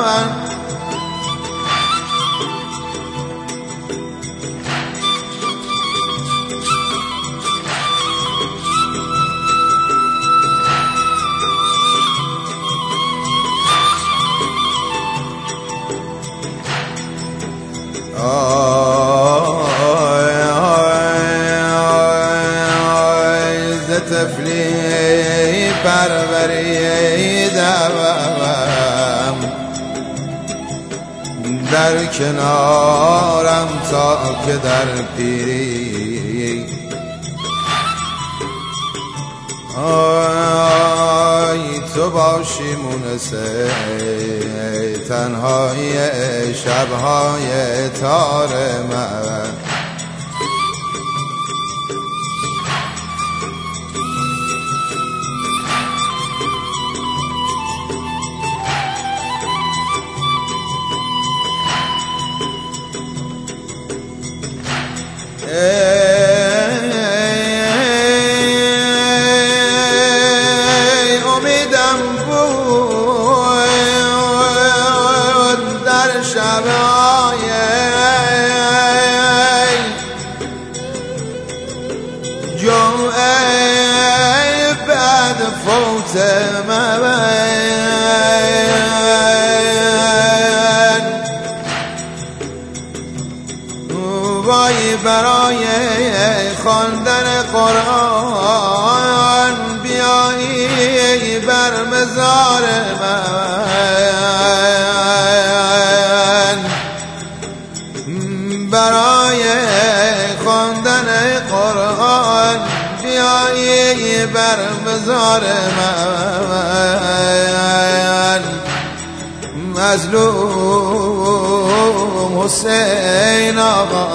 هواك تفلی پروری دوا در کنارم تا که در پیری. آی تو باشی مونسه تنهای شبهای تار من. جمعه بعد فوت من. وای برای خواندن قرآن بیایی بر مزار من. بر مزار من. مظلوم حسین آقا.